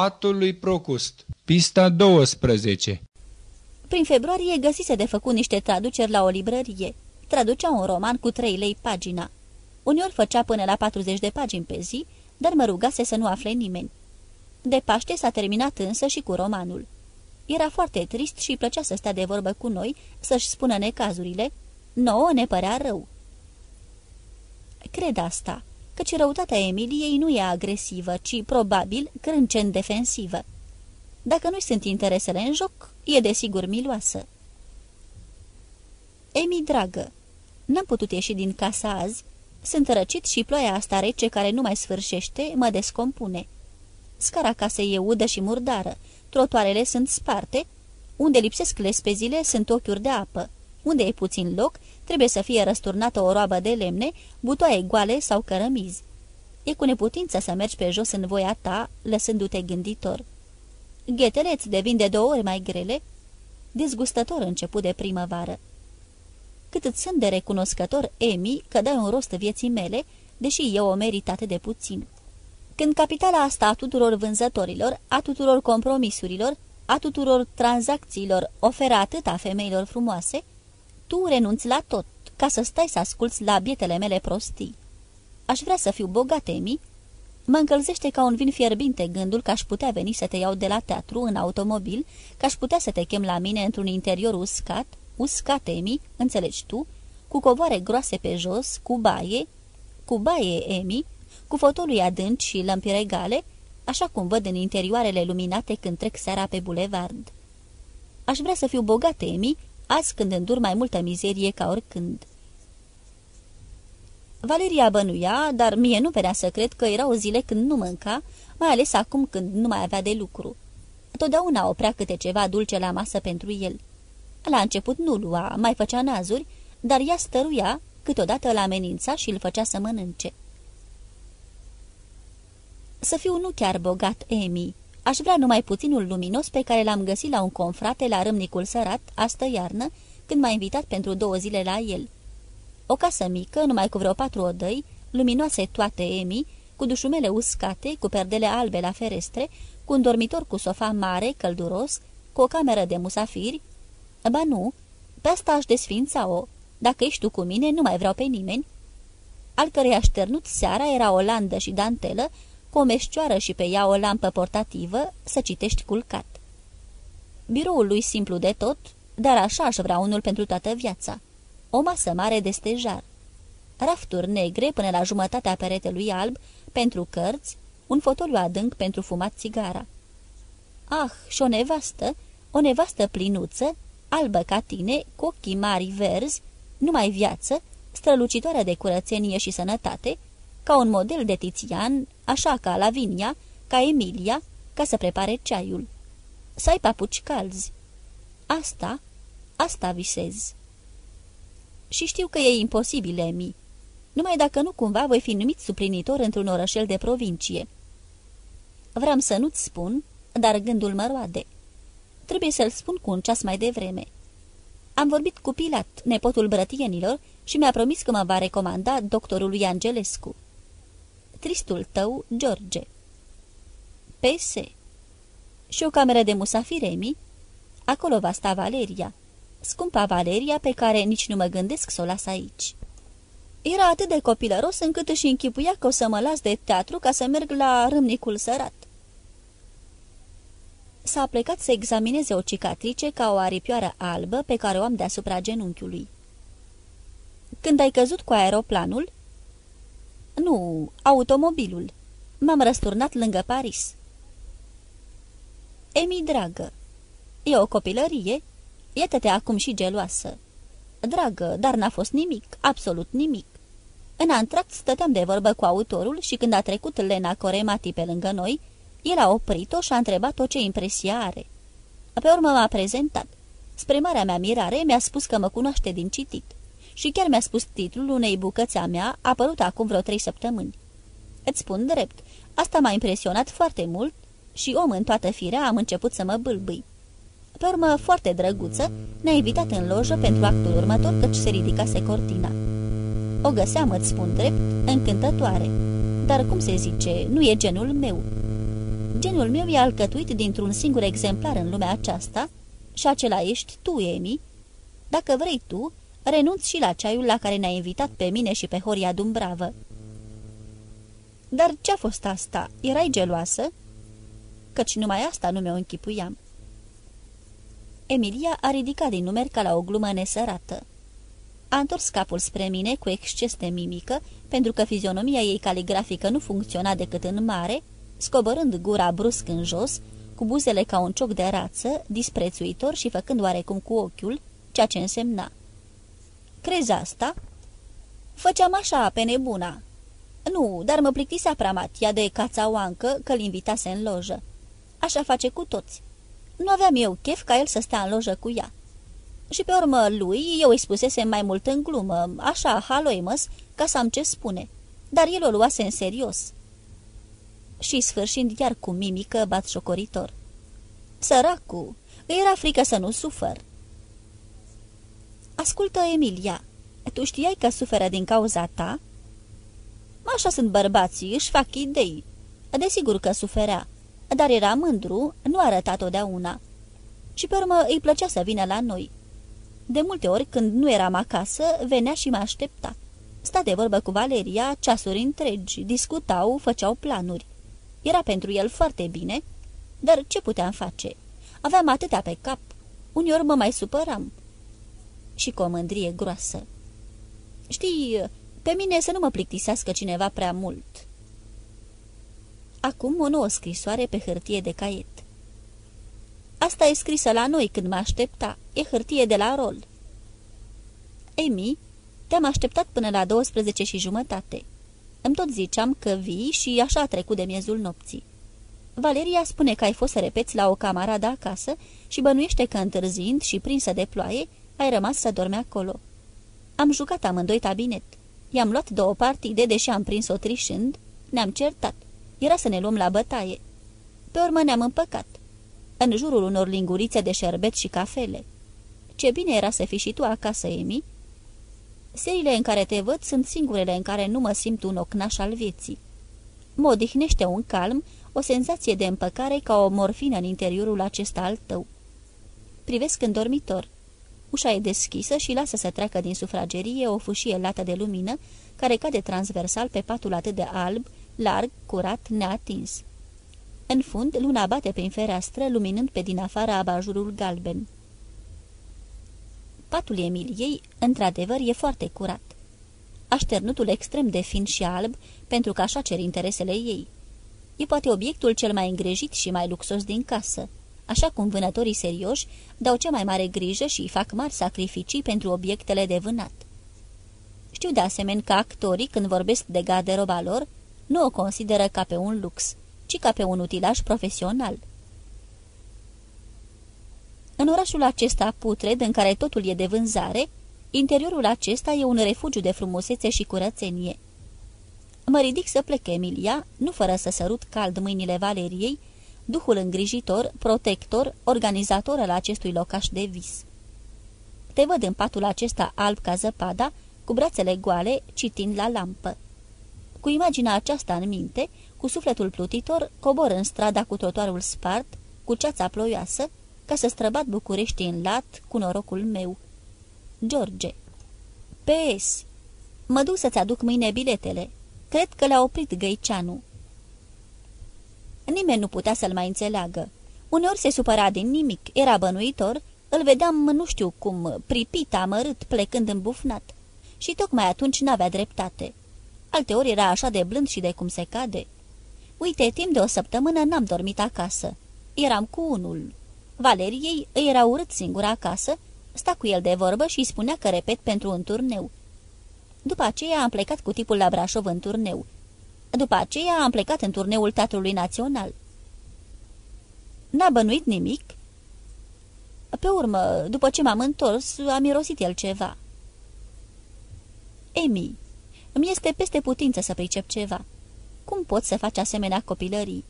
Patul lui Procust Pista 12 Prin februarie găsise de făcut niște traduceri la o librărie. Traducea un roman cu trei lei pagina. Uneori făcea până la 40 de pagini pe zi, dar mă rugase să nu afle nimeni. De Paște s-a terminat însă și cu romanul. Era foarte trist și plăcea să stea de vorbă cu noi, să-și spună necazurile. Nouă ne părea rău. Cred asta, căci răutatea Emiliei nu e agresivă, ci, probabil, crâncen defensivă. Dacă nu sunt interesele în joc, e desigur miloasă. Emi, dragă, n-am putut ieși din casa azi. Sunt răcit și ploaia asta rece care nu mai sfârșește mă descompune. Scara casei e udă și murdară, trotoarele sunt sparte, unde lipsesc lespezile sunt ochiuri de apă, unde e puțin loc, trebuie să fie răsturnată o roabă de lemne, butoaie goale sau cărămizi. E cu neputință să mergi pe jos în voia ta, lăsându-te gânditor. Ghetele îți devin de două ori mai grele, dezgustător început de primăvară. Cât îți sunt de recunoscător, Emi, că dai un rost vieții mele, deși eu o merit atât de puțin. Când capitala asta a tuturor vânzătorilor, a tuturor compromisurilor, a tuturor tranzacțiilor oferă atâta femeilor frumoase, tu renunți la tot, ca să stai să asculți la bietele mele prostii. Aș vrea să fiu bogat, Emi. Mă încălzește ca un vin fierbinte gândul că aș putea veni să te iau de la teatru în automobil, că aș putea să te chem la mine într-un interior uscat, uscat, Emi, înțelegi tu, cu covoare groase pe jos, cu baie, cu baie, Emi, cu fotolui adânci și lămpi regale, așa cum văd în interioarele luminate când trec seara pe bulevard. Aș vrea să fiu bogat, Emi, azi când îndur mai multă mizerie ca oricând. Valeria bănuia, dar mie nu venea să cred că erau zile când nu mânca, mai ales acum când nu mai avea de lucru. Totdeauna oprea câte ceva dulce la masă pentru el. La început nu lua, mai făcea nazuri, dar ea stăruia, câteodată îl amenința și îl făcea să mănânce. Să fiu nu chiar bogat, Emi. Aș vrea numai puținul luminos pe care l-am găsit la un confrate la Râmnicul Sărat, astă iarnă, când m-a invitat pentru două zile la el. O casă mică, numai cu vreo patru odăi, luminoase toate Emi, cu dușumele uscate, cu perdele albe la ferestre, cu un dormitor cu sofa mare, călduros, cu o cameră de musafiri. Ba nu, pe asta aș desfința-o. Dacă ești tu cu mine, nu mai vreau pe nimeni. Al cărei așternut seara era o landă și dantelă, cu o meșcioară și pe ea o lampă portativă, să citești culcat. Biroul lui simplu de tot, dar așa aș vrea unul pentru toată viața. O masă mare de stejar. Rafturi negre până la jumătatea peretelui alb pentru cărți, un fotoliu adânc pentru fumat țigara. Ah, și o nevastă, o nevastă plinuță, albă ca tine, cu ochii mari verzi, numai viață, strălucitoare de curățenie și sănătate, ca un model de Tizian, așa ca Lavinia, ca Emilia, ca să prepare ceaiul. Să ai papuci calzi. Asta, asta visez. Și știu că e imposibil, Emi. Numai dacă nu cumva voi fi numit suplinitor într-un orășel de provincie. Vreau să nu-ți spun, dar gândul mă roade. Trebuie să-l spun cu un ceas mai devreme. Am vorbit cu Pilat, nepotul brătienilor, și mi-a promis că mă va recomanda doctorului Angelescu tristul tău, George. P.S. Și o cameră de musafiremi? Acolo va sta Valeria. Scumpa Valeria pe care nici nu mă gândesc să o las aici. Era atât de copilăros încât își închipuia că o să mă las de teatru ca să merg la râmnicul sărat. S-a plecat să examineze o cicatrice ca o aripioară albă pe care o am deasupra genunchiului. Când ai căzut cu aeroplanul, nu, automobilul. M-am răsturnat lângă Paris. Emi, dragă, e o copilărie? Iată-te acum și geloasă. Dragă, dar n-a fost nimic, absolut nimic. În antract stăteam de vorbă cu autorul și când a trecut Lena Coremati pe lângă noi, el a oprit-o și a întrebat-o ce impresie are. Pe urmă m-a prezentat. Spre marea mea mirare, mi-a spus că mă cunoaște din citit și chiar mi-a spus titlul unei bucăți a mea, apărut acum vreo trei săptămâni. Îți spun drept, asta m-a impresionat foarte mult și om în toată firea am început să mă bâlbâi. Pe urmă, foarte drăguță, ne-a invitat în lojă pentru actul următor căci se ridicase cortina. O găseam, îți spun drept, încântătoare, dar cum se zice, nu e genul meu. genul meu e alcătuit dintr-un singur exemplar în lumea aceasta și acela ești tu, Emi. Dacă vrei tu, renunț și la ceaiul la care ne-ai invitat pe mine și pe Horia Dumbravă. Dar ce-a fost asta? Erai geloasă?" Căci numai asta nu mi-o închipuiam. Emilia a ridicat din numeri ca la o glumă nesărată. A întors capul spre mine cu exces de mimică, pentru că fizionomia ei caligrafică nu funcționa decât în mare, scobărând gura brusc în jos, cu buzele ca un cioc de rață, disprețuitor și făcând oarecum cu ochiul, ceea ce însemna. Crezi asta?" Făceam așa, pe nebuna." Nu, dar mă plictisea prea matia de cațaoancă că-l invitase în lojă. Așa face cu toți. Nu aveam eu chef ca el să stea în lojă cu ea. Și pe urmă lui, eu îi spusese mai mult în glumă, așa, haloimăs, ca să am ce spune. Dar el o luase în serios. Și sfârșind iar cu mimică bat șocoritor. Săracu, îi era frică să nu sufăr. Ascultă, Emilia, tu știai că suferă din cauza ta?" Așa sunt bărbații, își fac idei. Desigur că suferea, dar era mândru, nu arăta totdeauna. Și pe urmă îi plăcea să vină la noi. De multe ori, când nu eram acasă, venea și mă aștepta. Sta de vorbă cu Valeria ceasuri întregi, discutau, făceau planuri. Era pentru el foarte bine, dar ce puteam face? Aveam atâtea pe cap. Uneori mă mai supăram. Și cu o mândrie groasă. Știi, pe mine să nu mă plictisească cineva prea mult. Acum o nouă scrisoare pe hârtie de caiet. Asta e scrisă la noi când mă aștepta. E hârtie de la rol. Emi, te-am așteptat până la 12 și jumătate. Îmi tot ziceam că vii și așa a trecut de miezul nopții. Valeria spune că ai fost să repeți la o camaradă acasă și bănuiește că întârziind și prinsă de ploaie, ai rămas să dormi acolo. Am jucat amândoi tabinet. I-am luat două partide, deși am prins-o trișând, ne-am certat. Era să ne luăm la bătaie. Pe urmă ne-am împăcat. În jurul unor lingurițe de șerbet și cafele. Ce bine era să fii și tu acasă, Emi. Serile în care te văd sunt singurele în care nu mă simt un ocnaș al vieții. Mă odihnește un calm, o senzație de împăcare ca o morfină în interiorul acesta al tău. Privesc în dormitor. Ușa e deschisă și lasă să treacă din sufragerie o fâșie lată de lumină, care cade transversal pe patul atât de alb, larg, curat, neatins. În fund, luna bate prin fereastră, luminând pe din afară abajurul galben. Patul Emiliei, într-adevăr, e foarte curat. Așternutul extrem de fin și alb, pentru că așa cer interesele ei. E poate obiectul cel mai îngrejit și mai luxos din casă așa cum vânătorii serioși dau cea mai mare grijă și fac mari sacrificii pentru obiectele de vânat. Știu de asemenea că actorii, când vorbesc de garderoba lor, nu o consideră ca pe un lux, ci ca pe un utilaj profesional. În orașul acesta putred, în care totul e de vânzare, interiorul acesta e un refugiu de frumusețe și curățenie. Mă ridic să plec, Emilia, nu fără să sărut cald mâinile Valeriei, duhul îngrijitor, protector, organizator al acestui locaș de vis. Te văd în patul acesta alb ca zăpada, cu brațele goale, citind la lampă. Cu imaginea aceasta în minte, cu sufletul plutitor, cobor în strada cu trotuarul spart, cu ceața ploioasă, ca să străbat București în lat cu norocul meu. George P.S. Mă duc să-ți aduc mâine biletele. Cred că le-a oprit Găiceanu. Nimeni nu putea să-l mai înțeleagă. Uneori se supăra din nimic, era bănuitor, îl vedeam nu știu cum, pripit, amărât, plecând în bufnat. Și tocmai atunci n-avea dreptate. Alteori era așa de blând și de cum se cade. Uite, timp de o săptămână n-am dormit acasă. Eram cu unul. Valeriei îi era urât singur acasă, sta cu el de vorbă și îi spunea că repet pentru un turneu. După aceea am plecat cu tipul la Brașov în turneu după aceea am plecat în turneul Teatrului Național. N-a bănuit nimic? Pe urmă, după ce m-am întors, a mirosit el ceva. Emi, îmi este peste putință să pricep ceva. Cum poți să faci asemenea copilării?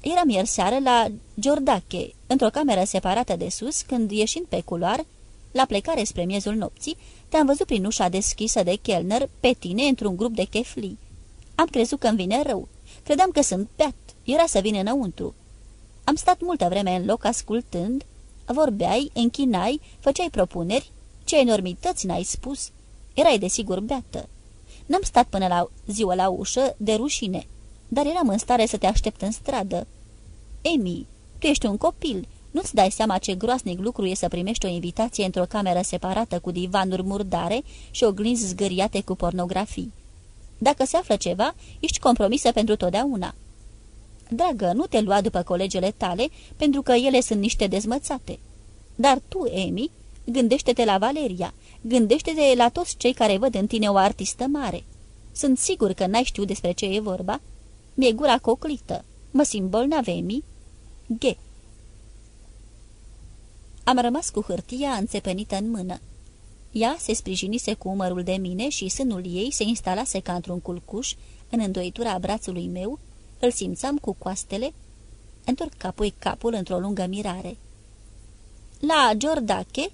Eram ieri seară la Giordache, într-o cameră separată de sus, când, ieșind pe culoar, la plecare spre miezul nopții, te-am văzut prin ușa deschisă de chelner pe tine într-un grup de cheflii. Am crezut că îmi vine rău. Credeam că sunt beat. Era să vină înăuntru. Am stat multă vreme în loc ascultând, vorbeai, închinai, făceai propuneri, ce enormități n-ai spus. Erai desigur beată. N-am stat până la ziua la ușă de rușine, dar eram în stare să te aștept în stradă. Emi, tu ești un copil, nu-ți dai seama ce groasnic lucru e să primești o invitație într-o cameră separată cu divanuri murdare și oglinzi zgâriate cu pornografii. Dacă se află ceva, ești compromisă pentru totdeauna. Dragă, nu te lua după colegele tale, pentru că ele sunt niște dezmățate. Dar tu, Emi, gândește-te la Valeria, gândește-te la toți cei care văd în tine o artistă mare. Sunt sigur că n-ai știut despre ce e vorba. Mi-e gura coclită. Mă simt bolnav, Emi. G. Am rămas cu hârtia înțepenită în mână. Ea se sprijinise cu umărul de mine și sânul ei se instalase ca într-un culcuș în îndoitura brațului meu, îl simțam cu coastele, întorc apoi capul într-o lungă mirare. La Giordache?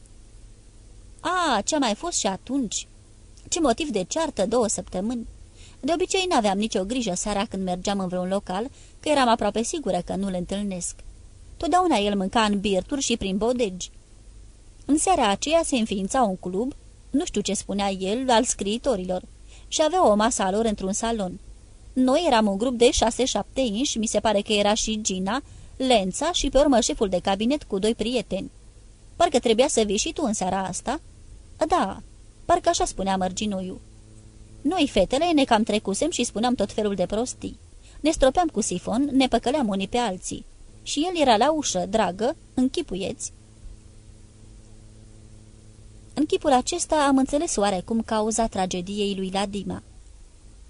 A, ce-a mai fost și atunci? Ce motiv de ceartă două săptămâni? De obicei n-aveam nicio grijă seara când mergeam în vreun local, că eram aproape sigură că nu-l întâlnesc. Totdeauna el mânca în birturi și prin bodegi. În seara aceea se înființa un club, nu știu ce spunea el, al scriitorilor, și avea o masă a lor într-un salon. Noi eram un grup de șase-șapte inși, mi se pare că era și Gina, Lența și pe urmă șeful de cabinet cu doi prieteni. Parcă trebuia să vii și tu în seara asta?" Da, parcă așa spunea Mărginoiu. Noi, fetele, ne cam trecusem și spuneam tot felul de prostii. Ne stropeam cu sifon, ne păcăleam unii pe alții. Și el era la ușă, dragă, închipuieți. În chipul acesta am înțeles oarecum cauza tragediei lui Ladima.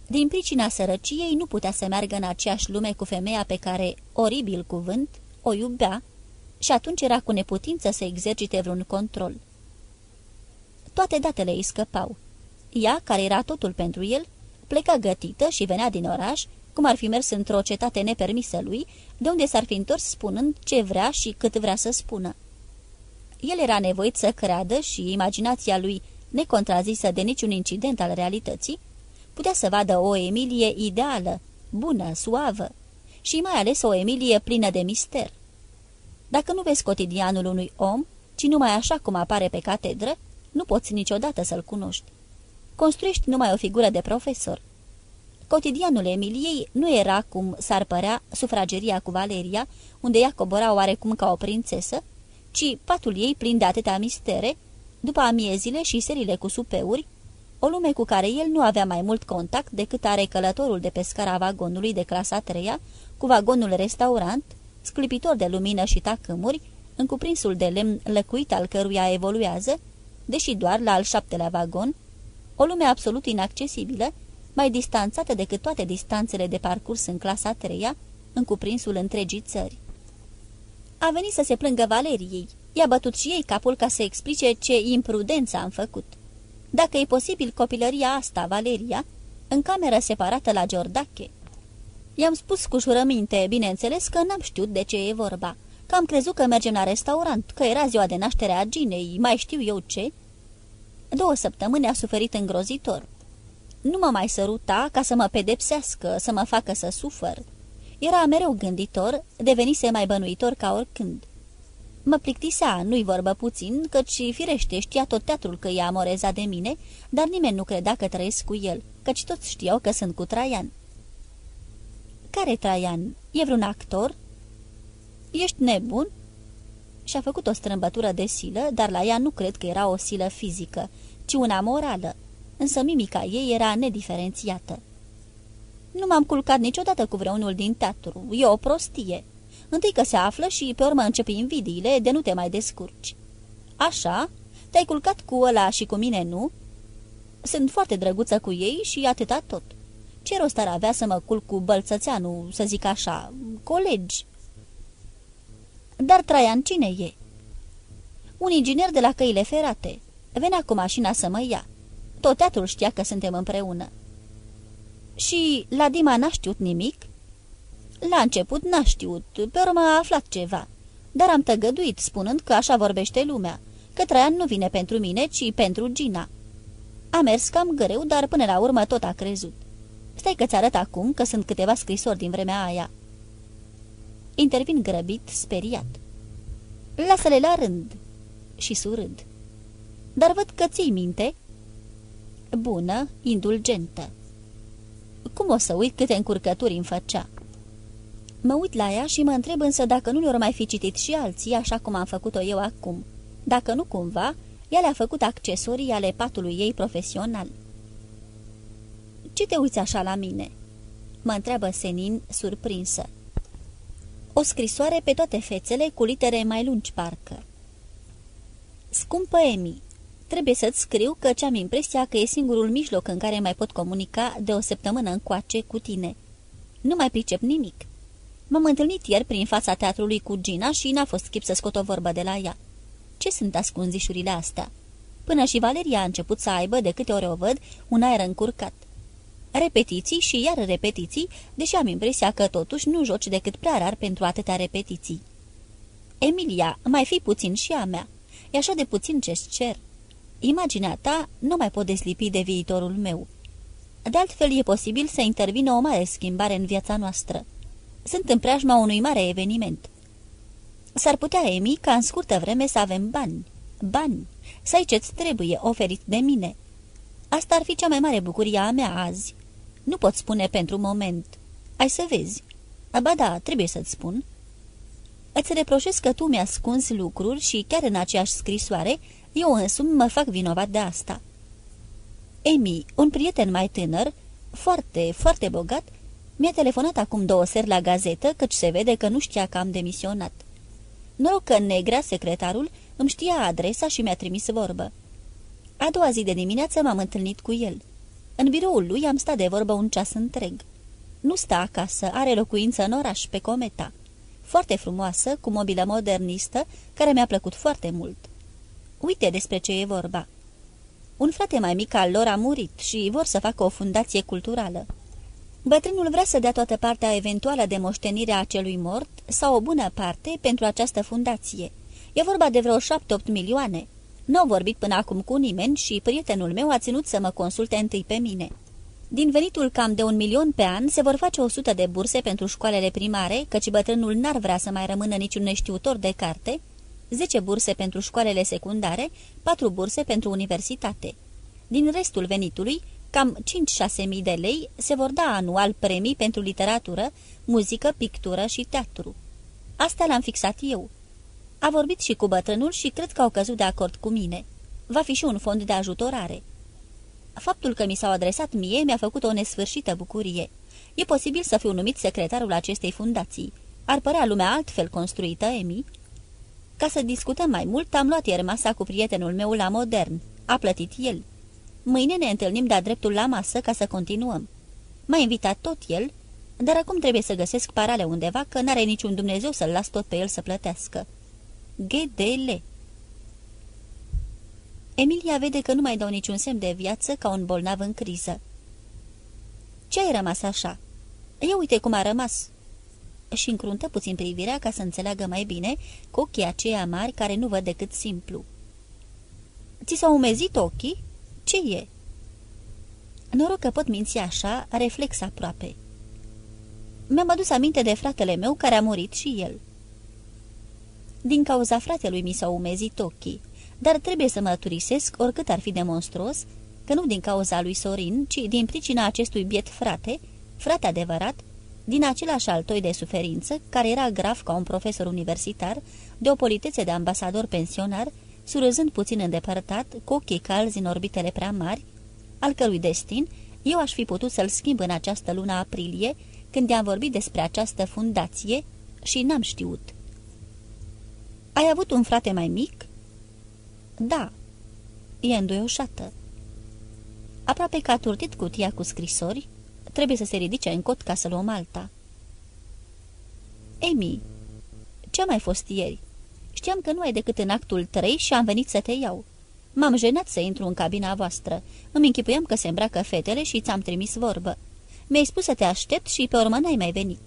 Din pricina sărăciei nu putea să meargă în aceeași lume cu femeia pe care, oribil cuvânt, o iubea și atunci era cu neputință să exercite vreun control. Toate datele îi scăpau. Ea, care era totul pentru el, pleca gătită și venea din oraș, cum ar fi mers într-o cetate nepermisă lui, de unde s-ar fi întors spunând ce vrea și cât vrea să spună. El era nevoit să creadă și imaginația lui, necontrazisă de niciun incident al realității, putea să vadă o Emilie ideală, bună, suavă și mai ales o Emilie plină de mister. Dacă nu vezi cotidianul unui om, ci numai așa cum apare pe catedră, nu poți niciodată să-l cunoști. Construiești numai o figură de profesor. Cotidianul Emiliei nu era, cum s-ar părea, sufrageria cu Valeria, unde ea cobora oarecum ca o prințesă, ci patul ei plin de atâtea mistere, după amiezile și serile cu supeuri, o lume cu care el nu avea mai mult contact decât are călătorul de pe scara vagonului de clasa treia, cu vagonul restaurant, sclipitor de lumină și tacâmuri, în cuprinsul de lemn lăcuit al căruia evoluează, deși doar la al șaptelea vagon, o lume absolut inaccesibilă, mai distanțată decât toate distanțele de parcurs în clasa treia, în cuprinsul întregii țări. A venit să se plângă Valeriei. I-a bătut și ei capul ca să explice ce imprudență am făcut. Dacă e posibil copilăria asta, Valeria, în cameră separată la Giordache. I-am spus cu jurăminte, bineînțeles, că n-am știut de ce e vorba, că am crezut că mergem la restaurant, că era ziua de naștere a Ginei, mai știu eu ce. Două săptămâni a suferit îngrozitor. Nu mă mai săruta ca să mă pedepsească, să mă facă să sufăr. Era mereu gânditor, devenise mai bănuitor ca oricând. Mă plictisea, nu-i vorbă puțin, căci firește știa tot teatrul că e amoreza de mine, dar nimeni nu credea că trăiesc cu el, căci toți știau că sunt cu Traian. Care Traian? E vreun actor?" Ești nebun?" Și-a făcut o strâmbătură de silă, dar la ea nu cred că era o silă fizică, ci una morală, însă mimica ei era nediferențiată. Nu m-am culcat niciodată cu vreunul din teatru, e o prostie. Întâi că se află și pe urmă începi invidiile de nu te mai descurci. Așa? Te-ai culcat cu ăla și cu mine, nu? Sunt foarte drăguță cu ei și atâta tot. Ce rost ar avea să mă culc cu bălțățeanu, să zic așa, colegi? Dar Traian cine e? Un inginer de la căile ferate. Venea cu mașina să mă ia. Tot teatrul știa că suntem împreună. Și la Dima n-a știut nimic? La început n-a știut, pe urmă a aflat ceva. Dar am tăgăduit, spunând că așa vorbește lumea, că Traian nu vine pentru mine, ci pentru Gina. A mers cam greu, dar până la urmă tot a crezut. Stai că-ți arăt acum că sunt câteva scrisori din vremea aia. Intervin grăbit, speriat. Lasă-le la rând. Și surâd. Dar văd că ții minte. Bună, indulgentă. Cum o să uit câte încurcături îmi făcea? Mă uit la ea și mă întreb însă dacă nu le-or mai fi citit și alții, așa cum am făcut-o eu acum. Dacă nu cumva, ea le-a făcut accesorii ale patului ei profesional. Ce te uiți așa la mine?" mă întreabă Senin, surprinsă. O scrisoare pe toate fețele, cu litere mai lungi parcă. Scumpă Emi, trebuie să-ți scriu că ce am impresia că e singurul mijloc în care mai pot comunica de o săptămână încoace cu tine. Nu mai pricep nimic. M-am întâlnit ieri prin fața teatrului cu Gina și n-a fost chip să scot o vorbă de la ea. Ce sunt ascunzișurile astea? Până și Valeria a început să aibă, de câte ori o văd, un aer încurcat. Repetiții și iar repetiții, deși am impresia că totuși nu joci decât prea rar pentru atâtea repetiții. Emilia, mai fi puțin și a mea. E așa de puțin ce-ți cer. Imaginea ta nu mai pot deslipi de viitorul meu. De altfel, e posibil să intervină o mare schimbare în viața noastră. Sunt în preajma unui mare eveniment. S-ar putea, Emi, ca în scurtă vreme să avem bani. Bani. Să ai ce-ți trebuie, oferit de mine. Asta ar fi cea mai mare bucurie a mea azi. Nu pot spune pentru moment. Ai să vezi. Ba da, trebuie să-ți spun. Îți reproșez că tu mi-ascunzi lucruri și chiar în aceeași scrisoare, eu însumi mă fac vinovat de asta. Emi, un prieten mai tânăr, foarte, foarte bogat, mi-a telefonat acum două seri la gazetă, căci se vede că nu știa că am demisionat. Noroc că negra, secretarul, îmi știa adresa și mi-a trimis vorbă. A doua zi de dimineață m-am întâlnit cu el. În biroul lui am stat de vorbă un ceas întreg. Nu sta acasă, are locuință în oraș, pe Cometa. Foarte frumoasă, cu mobilă modernistă, care mi-a plăcut foarte mult. Uite despre ce e vorba. Un frate mai mic al lor a murit și vor să facă o fundație culturală. Bătrânul vrea să dea toată partea eventuală de moștenire a celui mort sau o bună parte pentru această fundație. E vorba de vreo șapte-opt milioane. Nu au vorbit până acum cu nimeni și prietenul meu a ținut să mă consulte întâi pe mine. Din venitul cam de un milion pe an se vor face o sută de burse pentru școalele primare, căci bătrânul n-ar vrea să mai rămână niciun neștiutor de carte, 10 burse pentru școalele secundare, 4 burse pentru universitate. Din restul venitului, cam 5-6 mii de lei se vor da anual premii pentru literatură, muzică, pictură și teatru. Asta l-am fixat eu. A vorbit și cu bătrânul și cred că au căzut de acord cu mine. Va fi și un fond de ajutorare. Faptul că mi s-au adresat mie mi-a făcut o nesfârșită bucurie. E posibil să fiu numit secretarul acestei fundații. Ar părea lumea altfel construită, Emi? Ca să discutăm mai mult, am luat ieri masa cu prietenul meu la modern. A plătit el. Mâine ne întâlnim de-a dreptul la masă ca să continuăm. M-a invitat tot el, dar acum trebuie să găsesc parale undeva, că n-are niciun Dumnezeu să-l las tot pe el să plătească. GDL Emilia vede că nu mai dau niciun semn de viață ca un bolnav în criză. Ce ai rămas așa? Ia uite cum a rămas!" Și încruntă puțin privirea ca să înțeleagă mai bine cu ochii aceia mari care nu văd decât simplu. Ți s-au umezit ochii? Ce e?" Noroc că pot minți așa, reflex aproape. Mi-am adus aminte de fratele meu care a murit și el. Din cauza fratelui mi s-au umezit ochii, dar trebuie să mărturisesc, oricât ar fi de monstruos, că nu din cauza lui Sorin, ci din pricina acestui biet frate, frate adevărat, din același altoi de suferință, care era grav ca un profesor universitar, de o politețe de ambasador pensionar, surâzând puțin îndepărtat, cu ochii calzi în orbitele prea mari, al cărui destin eu aș fi putut să-l schimb în această lună aprilie, când i-am vorbit despre această fundație și n-am știut. Ai avut un frate mai mic?" Da." E înduioșată." Aproape că a turtit cutia cu scrisori, trebuie să se ridice în cot ca să luăm alta. Emi, ce-a mai fost ieri? Știam că nu ai decât în actul 3 și am venit să te iau. M-am jenat să intru în cabina voastră. Îmi închipuiam că se îmbracă fetele și ți-am trimis vorbă. Mi-ai spus să te aștept și pe urmă n-ai mai venit.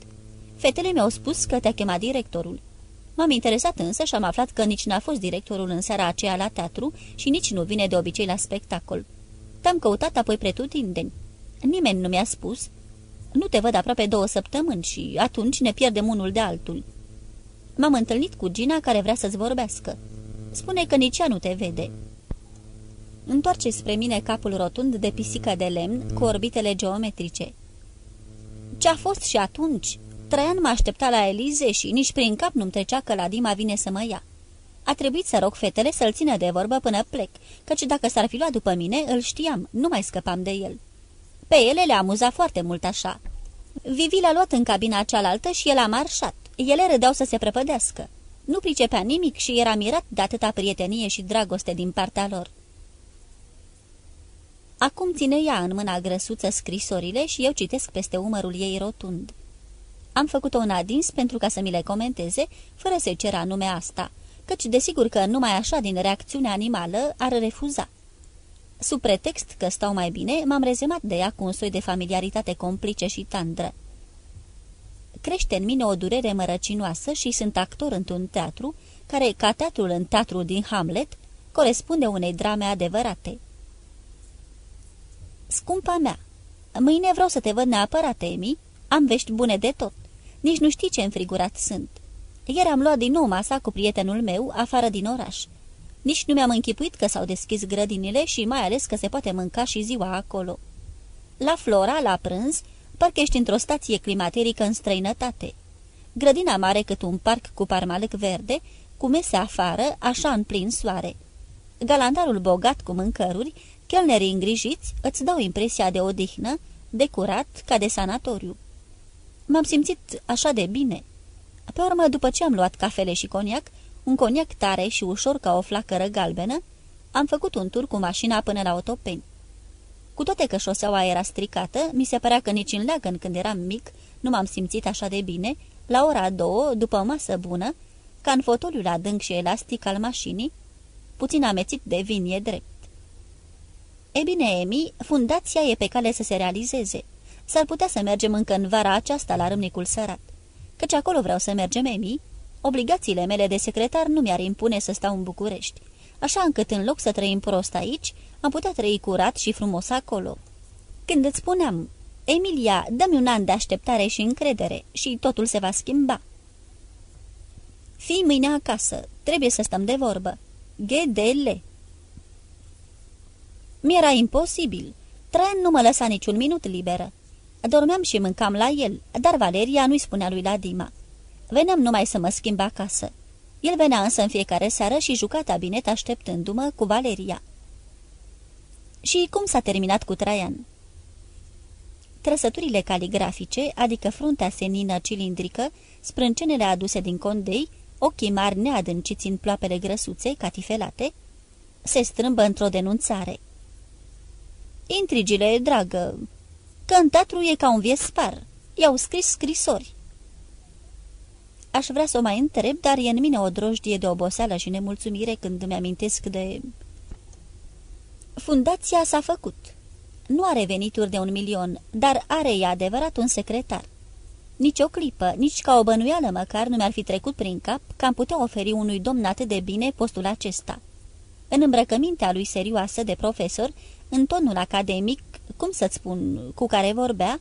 Fetele mi-au spus că te-a chemat directorul. M-am interesat însă și am aflat că nici n-a fost directorul în seara aceea la teatru și nici nu vine de obicei la spectacol. Te-am căutat apoi pretutindeni. Nimeni nu mi-a spus. Nu te văd aproape două săptămâni și atunci ne pierdem unul de altul. M-am întâlnit cu Gina care vrea să-ți vorbească. Spune că nici ea nu te vede." Întoarce spre mine capul rotund de pisică de lemn cu orbitele geometrice. Ce-a fost și atunci? Traian mă aștepta la Elize și nici prin cap nu-mi trecea că la Dima vine să mă ia. A trebuit să rog fetele să-l țină de vorbă până plec, căci dacă s-ar fi luat după mine, îl știam, nu mai scăpam de el. Pe ele le amuza foarte mult așa. Vivi l-a luat în cabina cealaltă și el a marșat. Ele râdeau să se prăpădească. Nu pricepea nimic și era mirat de atâta prietenie și dragoste din partea lor. Acum ține ea în mâna grăsuță scrisorile și eu citesc peste umărul ei rotund. Am făcut-o în adins pentru ca să mi le comenteze, fără să cera nume asta, căci desigur că numai așa din reacțiunea animală ar refuza. Sub pretext că stau mai bine, m-am rezemat de ea cu un soi de familiaritate complice și tandră. Crește în mine o durere mărăcinoasă și sunt actor într-un teatru, care, ca teatrul în teatru din Hamlet, corespunde unei drame adevărate. Scumpa mea, mâine vreau să te văd neapărat, Emi, am vești bune de tot. Nici nu știi ce înfrigurat sunt. Ieri am luat din nou masa cu prietenul meu afară din oraș. Nici nu mi-am închipuit că s-au deschis grădinile și mai ales că se poate mânca și ziua acolo. La Flora, la prânz, parcă ești într-o stație climaterică în străinătate. Grădina mare cât un parc cu parmalâc verde, cu mese afară, așa în plin soare. Galantarul bogat cu mâncăruri, chelnerii îngrijiți, îți dau impresia de odihnă, de curat, ca de sanatoriu. M-am simțit așa de bine. Pe urmă, după ce am luat cafele și coniac, un coniac tare și ușor ca o flacără galbenă, am făcut un tur cu mașina până la Otopeni. Cu toate că șoseaua era stricată, mi se părea că nici în leagăn când eram mic nu m-am simțit așa de bine, la ora două, după o masă bună, ca în fotoliul adânc și elastic al mașinii, puțin amețit de vin e drept. E bine, Emi, fundația e pe cale să se realizeze. S-ar putea să mergem încă în vara aceasta la Râmnicul Sărat. Căci acolo vreau să mergem, Emi. Obligațiile mele de secretar nu mi-ar impune să stau în București. Așa încât în loc să trăim prost aici, am putea trăi curat și frumos acolo. Când îți spuneam, Emilia, dă-mi un an de așteptare și încredere și totul se va schimba. Fii mâine acasă, trebuie să stăm de vorbă. Ghedele! Mi-era imposibil. Traian nu mă lăsa niciun minut liberă. Dormeam și mâncam la el, dar Valeria nu-i spunea lui la Dima. Veneam numai să mă schimb acasă. El venea însă în fiecare seară și juca tabinet așteptându-mă cu Valeria. Și cum s-a terminat cu Traian? Trăsăturile caligrafice, adică fruntea senină cilindrică, sprâncenele aduse din condei, ochii mari neadânciți în ploapele grăsuțe, catifelate, se strâmbă într-o denunțare. Intrigile, dragă, că în teatru e ca un viespar. I-au scris scrisori. Aș vrea să o mai întreb, dar e în mine o drojdie de oboseală și nemulțumire când îmi amintesc de... Fundația s-a făcut. Nu are venituri de un milion, dar are, e adevărat, un secretar. Nici o clipă, nici ca o bănuială măcar nu mi-ar fi trecut prin cap că am putea oferi unui domn atât de bine postul acesta. În îmbrăcămintea lui serioasă de profesor, în tonul academic, cum să-ți spun, cu care vorbea,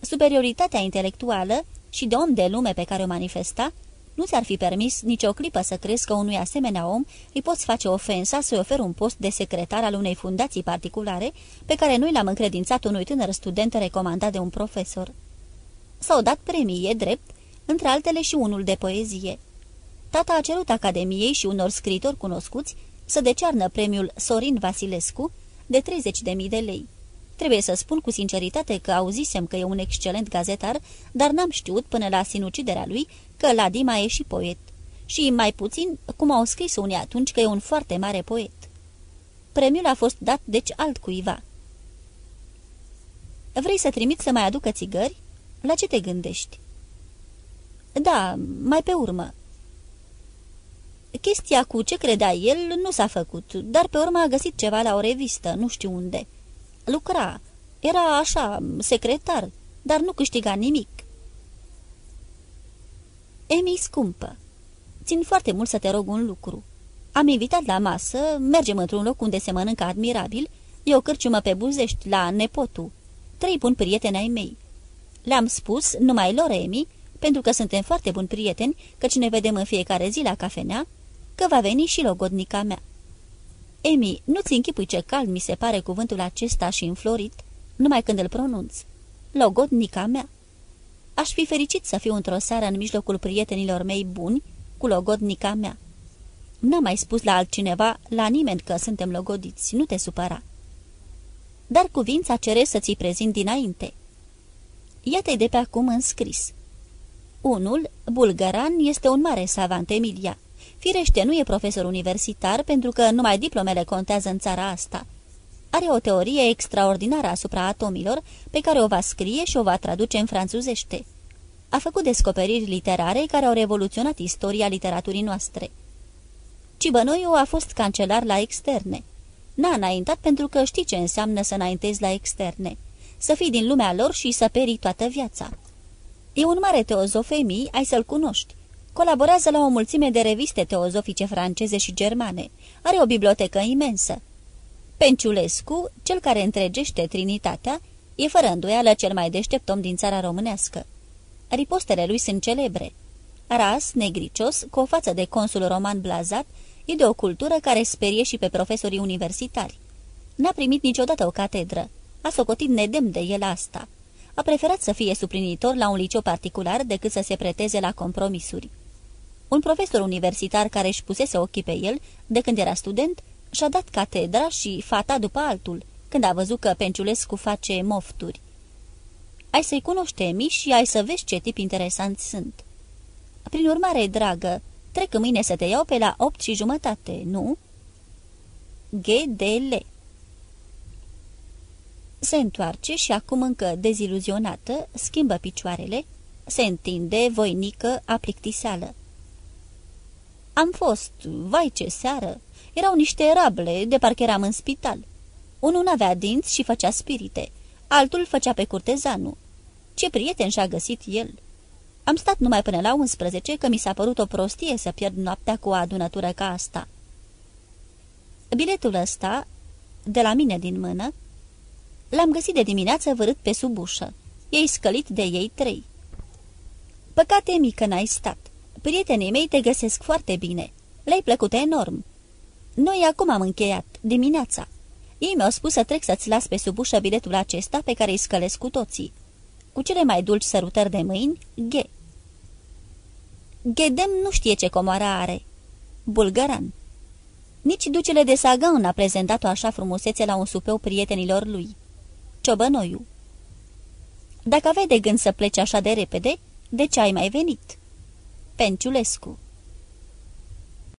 superioritatea intelectuală și de om de lume pe care o manifesta, nu ți-ar fi permis nicio clipă să crezi că unui asemenea om îi poți face ofensa să-i oferi un post de secretar al unei fundații particulare pe care noi l-am încredințat unui tânăr student recomandat de un profesor. S-au dat premii, e drept, între altele și unul de poezie. Tata a cerut Academiei și unor scritori cunoscuți să decearnă premiul Sorin Vasilescu de 30.000 de lei. Trebuie să spun cu sinceritate că auzisem că e un excelent gazetar, dar n-am știut până la sinuciderea lui că Ladima e și poet. Și mai puțin, cum au scris unii atunci că e un foarte mare poet. Premiul a fost dat deci altcuiva. Vrei să trimit să mai aducă țigări? La ce te gândești? Da, mai pe urmă. Chestia cu ce credea el nu s-a făcut, dar pe urmă a găsit ceva la o revistă, nu știu unde. Lucra, era așa, secretar, dar nu câștiga nimic. Emi scumpă, țin foarte mult să te rog un lucru. Am invitat la masă, mergem într-un loc unde se mănâncă admirabil, e o cârciumă pe Buzești, la nepotul. Trei buni prieteni ai mei. Le-am spus, numai lor, Emi, pentru că suntem foarte buni prieteni, căci ne vedem în fiecare zi la cafenea, că va veni și logodnica mea. Emi, nu-ți închipui ce cald mi se pare cuvântul acesta și înflorit, numai când îl pronunț. Logodnica mea. Aș fi fericit să fiu într-o seară în mijlocul prietenilor mei buni, cu logodnica mea. N-am mai spus la altcineva, la nimeni că suntem logodiți, nu te supăra. Dar cuvința cere să ți prezint dinainte. Iată-i de pe acum înscris. Unul, Bulgaran, este un mare savant, Emilia. Firește, nu e profesor universitar, pentru că numai diplomele contează în țara asta. Are o teorie extraordinară asupra atomilor, pe care o va scrie și o va traduce în franțuzește. A făcut descoperiri literare care au revoluționat istoria literaturii noastre. Cibănoiu a fost cancelar la externe. N-a înaintat pentru că știi ce înseamnă să înaintezi la externe. Să fii din lumea lor și să perii toată viața. E un mare teozof Emi, ai să-l cunoști. Colaborează la o mulțime de reviste teozofice franceze și germane. Are o bibliotecă imensă. Penciulescu, cel care întregește Trinitatea, e fără îndoială cel mai deștept om din țara românească. Ripostele lui sunt celebre. Ras, negricios, cu o față de consul roman blazat, e de o cultură care sperie și pe profesorii universitari. N-a primit niciodată o catedră. A socotit nedemn de el asta. A preferat să fie suplinitor la un liceu particular decât să se preteze la compromisuri. Un profesor universitar care își pusese ochii pe el, de când era student, și-a dat catedra și fata după altul, când a văzut că Penciulescu face mofturi. Ai să-i cunoște Emi și ai să vezi ce tip interesant sunt. Prin urmare, dragă, trec mâine să te iau pe la opt și jumătate, nu? GDL Se întoarce și acum încă deziluzionată, schimbă picioarele, se întinde, voinică, aplictiseală. Am fost, vai ce seară, erau niște rable, de parcă eram în spital. Unul avea dinți și făcea spirite, altul făcea pe curtezanul. Ce prieten și-a găsit el! Am stat numai până la 11, că mi s-a părut o prostie să pierd noaptea cu o adunătură ca asta. Biletul ăsta, de la mine din mână, l-am găsit de dimineață vărât pe sub ușă. Ei scălit de ei trei. Păcate mică n-ai stat. Prietenii mei te găsesc foarte bine. Le-ai plăcut enorm. Noi acum am încheiat, dimineața. Ei mi-au spus să trec să-ți las pe sub ușă biletul acesta pe care îi scălesc cu toții. Cu cele mai dulci sărutări de mâini, Ghe. Ghedem nu știe ce comoara are. Bulgaran. Nici ducele de Sagan n-a prezentat-o așa frumusețe la un supeu prietenilor lui. Ciobănoiu. Dacă aveai de gând să pleci așa de repede, de ce ai mai venit?" Penciulescu